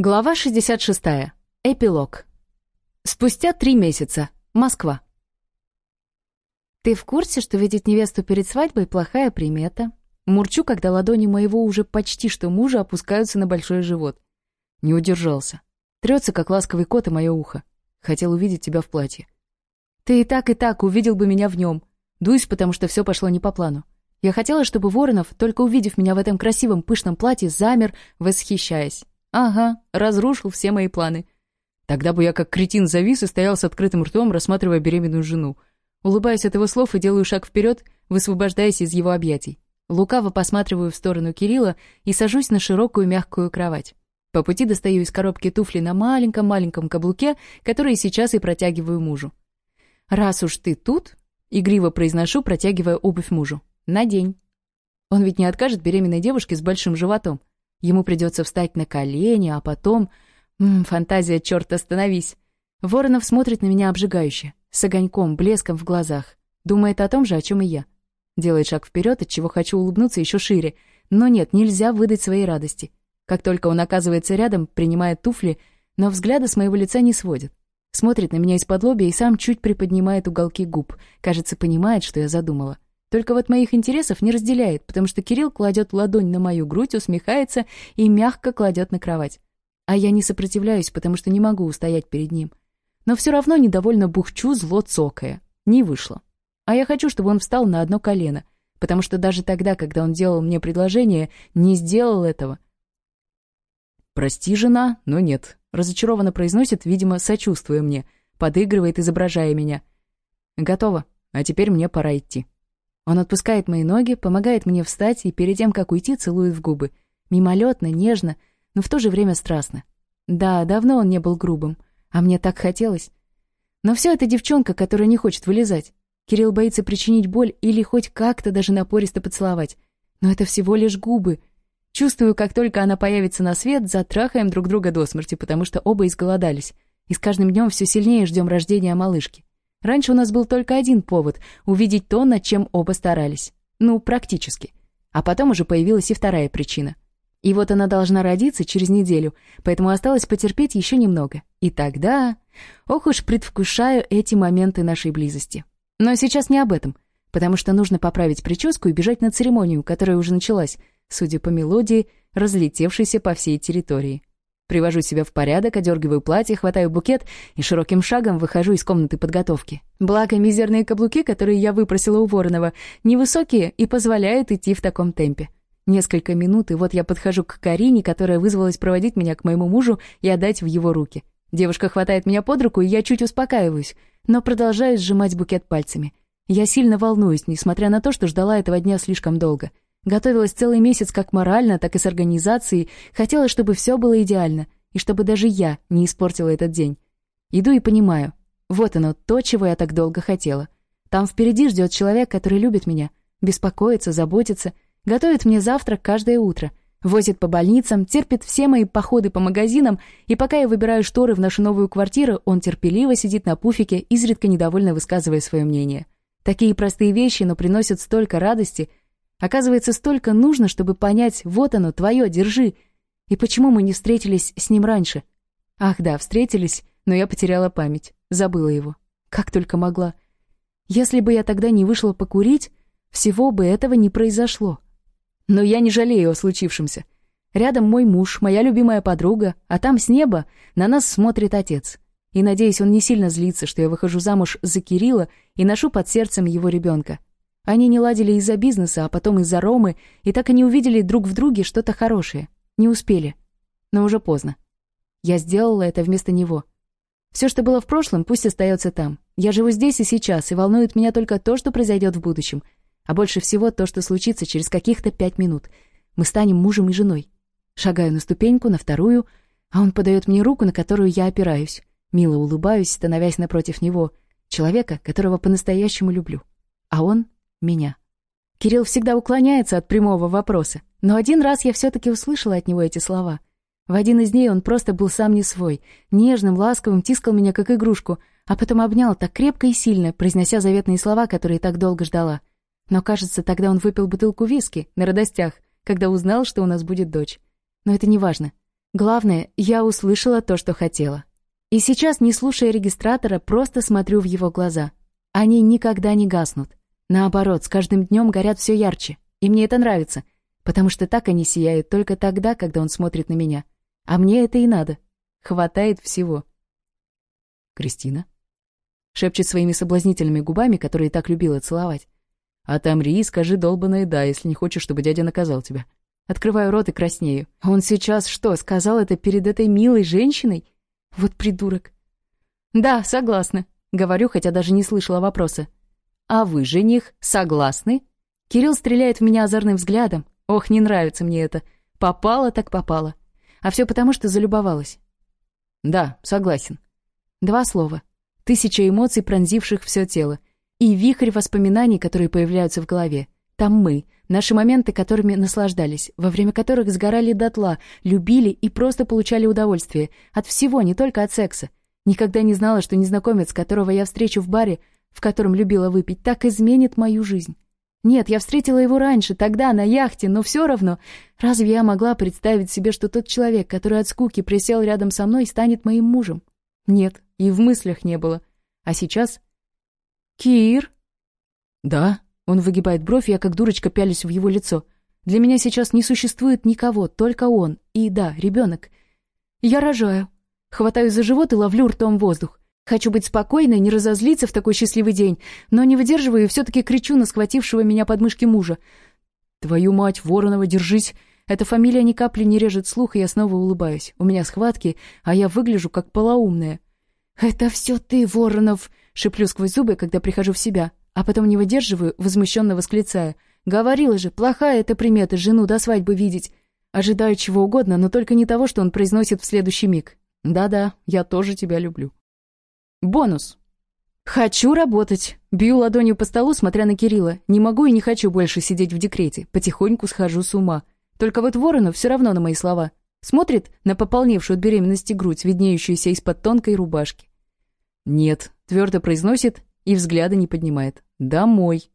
Глава 66. Эпилог. Спустя три месяца. Москва. «Ты в курсе, что видеть невесту перед свадьбой – плохая примета?» Мурчу, когда ладони моего уже почти что мужа опускаются на большой живот. Не удержался. Трется, как ласковый кот, и мое ухо. Хотел увидеть тебя в платье. «Ты и так, и так увидел бы меня в нем. Дуюсь, потому что все пошло не по плану. Я хотела, чтобы Воронов, только увидев меня в этом красивом пышном платье, замер, восхищаясь. «Ага, разрушил все мои планы». Тогда бы я как кретин завис и стоял с открытым ртом, рассматривая беременную жену. Улыбаясь от его слов и делаю шаг вперед, высвобождаясь из его объятий. Лукаво посматриваю в сторону Кирилла и сажусь на широкую мягкую кровать. По пути достаю из коробки туфли на маленьком-маленьком каблуке, которые сейчас и протягиваю мужу. «Раз уж ты тут», — игриво произношу, протягивая обувь мужу, — «надень». Он ведь не откажет беременной девушке с большим животом. Ему придется встать на колени, а потом... М -м, фантазия, черт, остановись! Воронов смотрит на меня обжигающе, с огоньком, блеском в глазах. Думает о том же, о чем и я. Делает шаг вперед, от чего хочу улыбнуться еще шире. Но нет, нельзя выдать своей радости. Как только он оказывается рядом, принимает туфли, но взгляда с моего лица не сводит. Смотрит на меня из-под лобя и сам чуть приподнимает уголки губ. Кажется, понимает, что я задумала. Только вот моих интересов не разделяет, потому что Кирилл кладет ладонь на мою грудь, усмехается и мягко кладет на кровать. А я не сопротивляюсь, потому что не могу устоять перед ним. Но все равно недовольно бухчу, зло цокая. Не вышло. А я хочу, чтобы он встал на одно колено, потому что даже тогда, когда он делал мне предложение, не сделал этого. «Прости, жена, но нет», — разочарованно произносит, видимо, сочувствуя мне, подыгрывает, изображая меня. «Готово, а теперь мне пора идти». Он отпускает мои ноги, помогает мне встать и перед тем, как уйти, целует в губы. Мимолетно, нежно, но в то же время страстно. Да, давно он не был грубым, а мне так хотелось. Но все это девчонка, которая не хочет вылезать. Кирилл боится причинить боль или хоть как-то даже напористо поцеловать. Но это всего лишь губы. Чувствую, как только она появится на свет, затрахаем друг друга до смерти, потому что оба изголодались. И с каждым днем все сильнее ждем рождения малышки. Раньше у нас был только один повод — увидеть то, над чем оба старались. Ну, практически. А потом уже появилась и вторая причина. И вот она должна родиться через неделю, поэтому осталось потерпеть еще немного. И тогда... Ох уж предвкушаю эти моменты нашей близости. Но сейчас не об этом, потому что нужно поправить прическу и бежать на церемонию, которая уже началась, судя по мелодии, разлетевшейся по всей территории. Привожу себя в порядок, одергиваю платье, хватаю букет и широким шагом выхожу из комнаты подготовки. Благо, мизерные каблуки, которые я выпросила у Воронова, невысокие и позволяют идти в таком темпе. Несколько минут, и вот я подхожу к Карине, которая вызвалась проводить меня к моему мужу и отдать в его руки. Девушка хватает меня под руку, и я чуть успокаиваюсь, но продолжаю сжимать букет пальцами. Я сильно волнуюсь, несмотря на то, что ждала этого дня слишком долго. — Готовилась целый месяц как морально, так и с организацией, хотела, чтобы все было идеально, и чтобы даже я не испортила этот день. Иду и понимаю. Вот оно, то, чего я так долго хотела. Там впереди ждет человек, который любит меня, беспокоится, заботится, готовит мне завтрак каждое утро, возит по больницам, терпит все мои походы по магазинам, и пока я выбираю шторы в нашу новую квартиру, он терпеливо сидит на пуфике, изредка недовольно высказывая свое мнение. Такие простые вещи, но приносят столько радости — Оказывается, столько нужно, чтобы понять, вот оно, твое, держи. И почему мы не встретились с ним раньше? Ах да, встретились, но я потеряла память, забыла его. Как только могла. Если бы я тогда не вышла покурить, всего бы этого не произошло. Но я не жалею о случившемся. Рядом мой муж, моя любимая подруга, а там с неба на нас смотрит отец. И, надеюсь, он не сильно злится, что я выхожу замуж за Кирилла и ношу под сердцем его ребенка. Они не ладили из-за бизнеса, а потом из-за Ромы, и так и не увидели друг в друге что-то хорошее. Не успели. Но уже поздно. Я сделала это вместо него. Все, что было в прошлом, пусть остается там. Я живу здесь и сейчас, и волнует меня только то, что произойдет в будущем. А больше всего то, что случится через каких-то пять минут. Мы станем мужем и женой. Шагаю на ступеньку, на вторую, а он подает мне руку, на которую я опираюсь. Мило улыбаюсь, становясь напротив него. Человека, которого по-настоящему люблю. А он меня. Кирилл всегда уклоняется от прямого вопроса, но один раз я все-таки услышала от него эти слова. В один из дней он просто был сам не свой, нежным, ласковым, тискал меня как игрушку, а потом обнял так крепко и сильно, произнося заветные слова, которые так долго ждала. Но, кажется, тогда он выпил бутылку виски на радостях, когда узнал, что у нас будет дочь. Но это не важно. Главное, я услышала то, что хотела. И сейчас, не слушая регистратора, просто смотрю в его глаза. Они никогда не гаснут. Наоборот, с каждым днем горят все ярче, и мне это нравится, потому что так они сияют только тогда, когда он смотрит на меня. А мне это и надо. Хватает всего. Кристина шепчет своими соблазнительными губами, которые так любила целовать. «Отомри «А и скажи долбаное «да», если не хочешь, чтобы дядя наказал тебя». Открываю рот и краснею. «Он сейчас что, сказал это перед этой милой женщиной? Вот придурок!» «Да, согласна», — говорю, хотя даже не слышала вопроса. А вы, жених, согласны? Кирилл стреляет в меня озорным взглядом. Ох, не нравится мне это. Попало так попало. А все потому, что залюбовалась. Да, согласен. Два слова. Тысяча эмоций, пронзивших все тело. И вихрь воспоминаний, которые появляются в голове. Там мы, наши моменты, которыми наслаждались, во время которых сгорали дотла, любили и просто получали удовольствие. От всего, не только от секса. Никогда не знала, что незнакомец, которого я встречу в баре, в котором любила выпить, так изменит мою жизнь. Нет, я встретила его раньше, тогда, на яхте, но все равно. Разве я могла представить себе, что тот человек, который от скуки присел рядом со мной, станет моим мужем? Нет, и в мыслях не было. А сейчас... «Кир?» «Да?» Он выгибает бровь, я как дурочка пялюсь в его лицо. «Для меня сейчас не существует никого, только он. И да, ребенок. Я рожаю. Хватаю за живот и ловлю ртом воздух. Хочу быть спокойной, не разозлиться в такой счастливый день, но не выдерживаю и все-таки кричу на схватившего меня подмышки мужа. «Твою мать, Воронова, держись!» Эта фамилия ни капли не режет слух, и я снова улыбаюсь. У меня схватки, а я выгляжу как полоумная. «Это все ты, Воронов!» — шеплю сквозь зубы, когда прихожу в себя. А потом не выдерживаю, возмущенно восклицая. «Говорила же, плохая эта примета, жену до свадьбы видеть!» Ожидаю чего угодно, Бонус. Хочу работать. Бью ладонью по столу, смотря на Кирилла. Не могу и не хочу больше сидеть в декрете. Потихоньку схожу с ума. Только вот Воронов все равно на мои слова. Смотрит на пополневшую от беременности грудь, виднеющуюся из-под тонкой рубашки. «Нет», — твердо произносит и взгляда не поднимает. «Домой».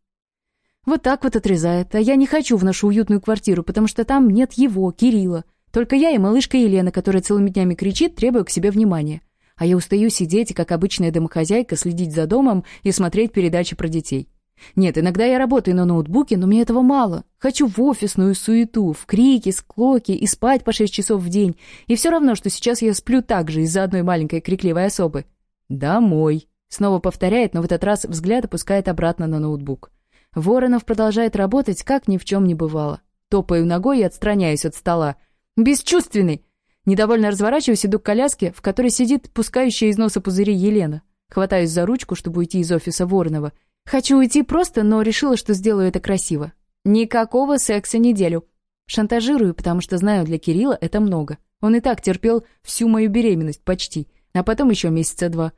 Вот так вот отрезает. А я не хочу в нашу уютную квартиру, потому что там нет его, Кирилла. Только я и малышка Елена, которая целыми днями кричит, требуя к себе внимания а я устаю сидеть, как обычная домохозяйка, следить за домом и смотреть передачи про детей. Нет, иногда я работаю на ноутбуке, но мне этого мало. Хочу в офисную суету, в крики, склоки и спать по шесть часов в день. И все равно, что сейчас я сплю так же из-за одной маленькой крикливой особы. «Домой!» Снова повторяет, но в этот раз взгляд опускает обратно на ноутбук. Воронов продолжает работать, как ни в чем не бывало. Топаю ногой и отстраняюсь от стола. «Бесчувственный! Недовольно разворачиваюсь, иду к коляске, в которой сидит пускающая из носа пузыри Елена. Хватаюсь за ручку, чтобы уйти из офиса Воронова. Хочу уйти просто, но решила, что сделаю это красиво. Никакого секса неделю. Шантажирую, потому что знаю, для Кирилла это много. Он и так терпел всю мою беременность почти, а потом еще месяца два.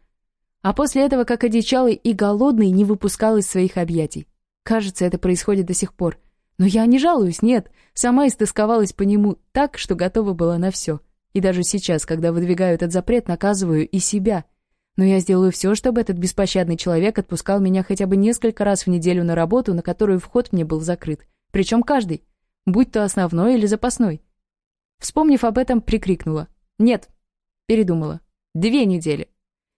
А после этого, как одичалый и голодный, не выпускал из своих объятий. Кажется, это происходит до сих пор. Но я не жалуюсь, нет. Сама истосковалась по нему так, что готова была на все. — и даже сейчас, когда выдвигаю этот запрет, наказываю и себя. Но я сделаю все, чтобы этот беспощадный человек отпускал меня хотя бы несколько раз в неделю на работу, на которую вход мне был закрыт. Причем каждый. Будь то основной или запасной. Вспомнив об этом, прикрикнула. «Нет». Передумала. «Две недели».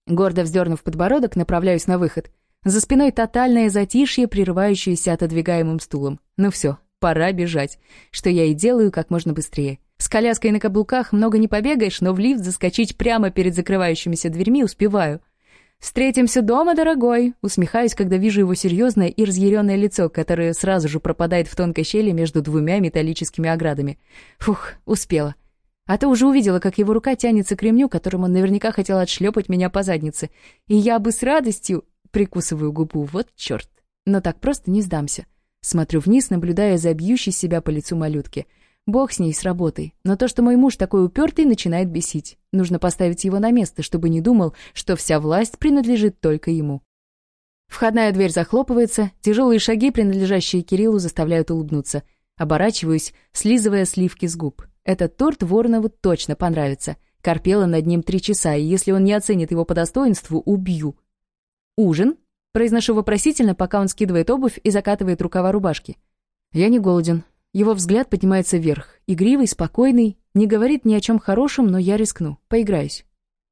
Гордо вздернув подбородок, направляюсь на выход. За спиной тотальное затишье, прерывающееся отодвигаемым стулом. Ну все, пора бежать. Что я и делаю как можно быстрее коляской на каблуках много не побегаешь, но в лифт заскочить прямо перед закрывающимися дверьми успеваю. «Встретимся дома, дорогой!» Усмехаюсь, когда вижу его серьезное и разъяренное лицо, которое сразу же пропадает в тонкой щели между двумя металлическими оградами. Фух, успела. А то уже увидела, как его рука тянется к ремню, которым он наверняка хотел отшлепать меня по заднице. И я бы с радостью... Прикусываю губу, вот черт. Но так просто не сдамся. Смотрю вниз, наблюдая за бьющей себя по лицу малютки. Бог с ней, с работой. Но то, что мой муж такой упертый, начинает бесить. Нужно поставить его на место, чтобы не думал, что вся власть принадлежит только ему. Входная дверь захлопывается, тяжелые шаги, принадлежащие Кириллу, заставляют улыбнуться. Оборачиваюсь, слизывая сливки с губ. Этот торт Воронову точно понравится. Корпела над ним три часа, и если он не оценит его по достоинству, убью. «Ужин?» — произношу вопросительно, пока он скидывает обувь и закатывает рукава рубашки. «Я не голоден», его взгляд поднимается вверх, игривый, спокойный, не говорит ни о чем хорошем, но я рискну, поиграюсь.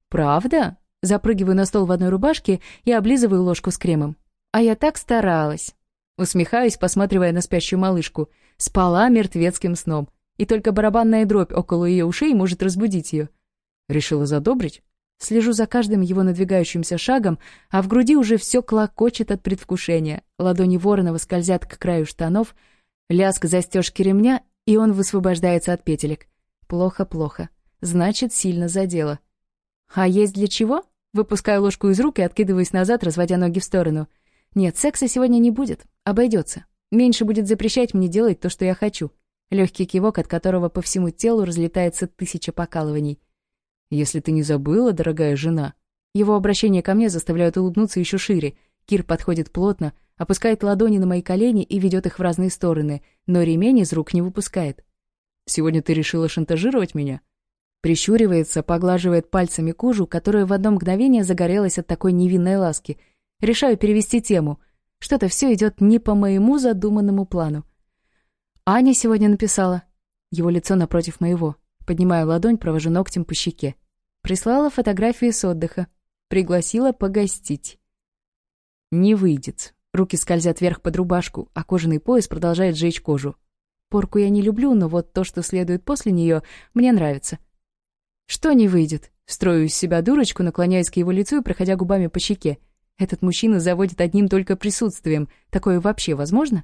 «Правда?» Запрыгиваю на стол в одной рубашке и облизываю ложку с кремом. «А я так старалась!» Усмехаюсь, посматривая на спящую малышку. Спала мертвецким сном. И только барабанная дробь около ее ушей может разбудить ее. Решила задобрить? Слежу за каждым его надвигающимся шагом, а в груди уже все клокочет от предвкушения. Ладони Воронова скользят к краю штанов — Ляск застежки ремня, и он высвобождается от петелек. Плохо-плохо. Значит, сильно задело. А есть для чего? Выпускаю ложку из рук и откидываюсь назад, разводя ноги в сторону. Нет, секса сегодня не будет. Обойдется. Меньше будет запрещать мне делать то, что я хочу. Легкий кивок, от которого по всему телу разлетается тысяча покалываний. «Если ты не забыла, дорогая жена...» Его обращение ко мне заставляют улыбнуться еще шире. Кир подходит плотно, опускает ладони на мои колени и ведет их в разные стороны, но ремень из рук не выпускает. «Сегодня ты решила шантажировать меня?» Прищуривается, поглаживает пальцами кожу, которая в одно мгновение загорелась от такой невинной ласки. Решаю перевести тему. Что-то все идет не по моему задуманному плану. «Аня сегодня написала». Его лицо напротив моего. Поднимаю ладонь, провожу ногтем по щеке. Прислала фотографии с отдыха. Пригласила погостить. «Не выйдет», Руки скользят вверх под рубашку, а кожаный пояс продолжает жечь кожу. Порку я не люблю, но вот то, что следует после нее, мне нравится. Что не выйдет? Строю из себя дурочку, наклоняясь к его лицу и проходя губами по щеке. Этот мужчина заводит одним только присутствием. Такое вообще возможно?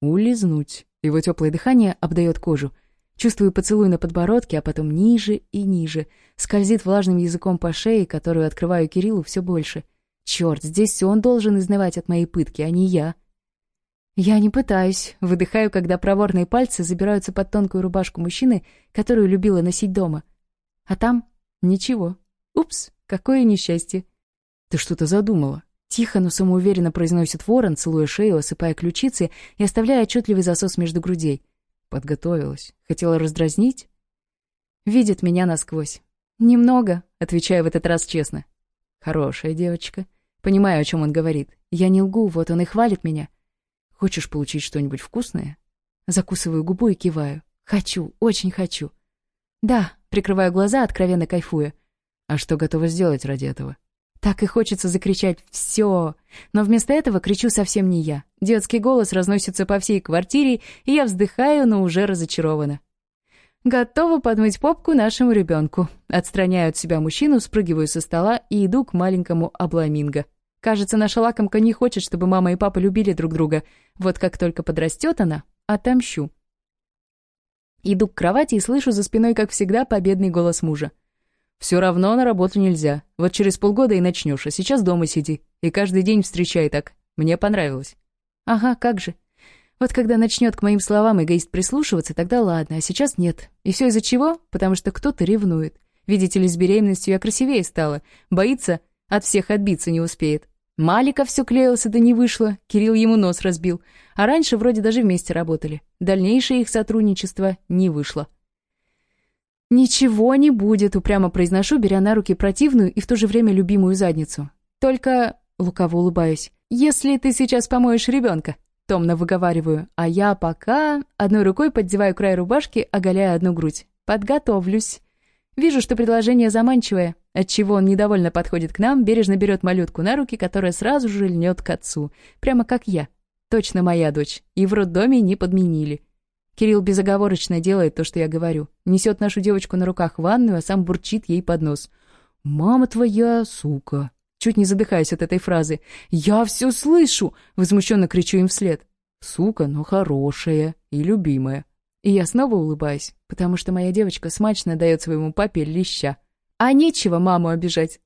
Улизнуть. Его теплое дыхание обдает кожу. Чувствую поцелуй на подбородке, а потом ниже и ниже. Скользит влажным языком по шее, которую открываю Кириллу все больше — Черт, здесь он должен изнывать от моей пытки, а не я. Я не пытаюсь. Выдыхаю, когда проворные пальцы забираются под тонкую рубашку мужчины, которую любила носить дома. А там ничего. Упс, какое несчастье. Ты что-то задумала. Тихо, но самоуверенно произносит ворон, целуя шею, осыпая ключицы и оставляя отчетливый засос между грудей. Подготовилась. Хотела раздразнить? Видит меня насквозь. «Немного», — отвечаю в этот раз честно. «Хорошая девочка», Понимаю, о чем он говорит. Я не лгу, вот он и хвалит меня. Хочешь получить что-нибудь вкусное? Закусываю губу и киваю. Хочу, очень хочу. Да, прикрываю глаза, откровенно кайфуя. А что готова сделать ради этого? Так и хочется закричать «Все!». Но вместо этого кричу совсем не я. Детский голос разносится по всей квартире, и я вздыхаю, но уже разочарована. Готова подмыть попку нашему ребенку. Отстраняю от себя мужчину, спрыгиваю со стола и иду к маленькому обламинго. Кажется, наша лакомка не хочет, чтобы мама и папа любили друг друга. Вот как только подрастет она, отомщу. Иду к кровати и слышу за спиной, как всегда, победный голос мужа. «Все равно на работу нельзя. Вот через полгода и начнешь, а сейчас дома сиди. И каждый день встречай так. Мне понравилось». «Ага, как же». Вот когда начнет к моим словам эгоист прислушиваться, тогда ладно, а сейчас нет. И все из-за чего? Потому что кто-то ревнует. Видите ли, с беременностью я красивее стала. Боится, от всех отбиться не успеет. Малика все клеился, да не вышло. Кирилл ему нос разбил. А раньше вроде даже вместе работали. Дальнейшее их сотрудничество не вышло. «Ничего не будет», — упрямо произношу, беря на руки противную и в то же время любимую задницу. «Только...» — лукаво улыбаюсь. «Если ты сейчас помоешь ребенка». томно выговариваю, а я пока одной рукой поддеваю край рубашки, оголяя одну грудь. «Подготовлюсь». Вижу, что предложение заманчивое, отчего он недовольно подходит к нам, бережно берет малютку на руки, которая сразу же льнет к отцу. Прямо как я. Точно моя дочь. И в роддоме не подменили. Кирилл безоговорочно делает то, что я говорю. Несет нашу девочку на руках в ванную, а сам бурчит ей под нос. «Мама твоя, сука!» Чуть не задыхаясь от этой фразы. «Я все слышу!» — возмущенно кричу им вслед. «Сука, но хорошая и любимая». И я снова улыбаюсь, потому что моя девочка смачно дает своему папе леща. А нечего маму обижать.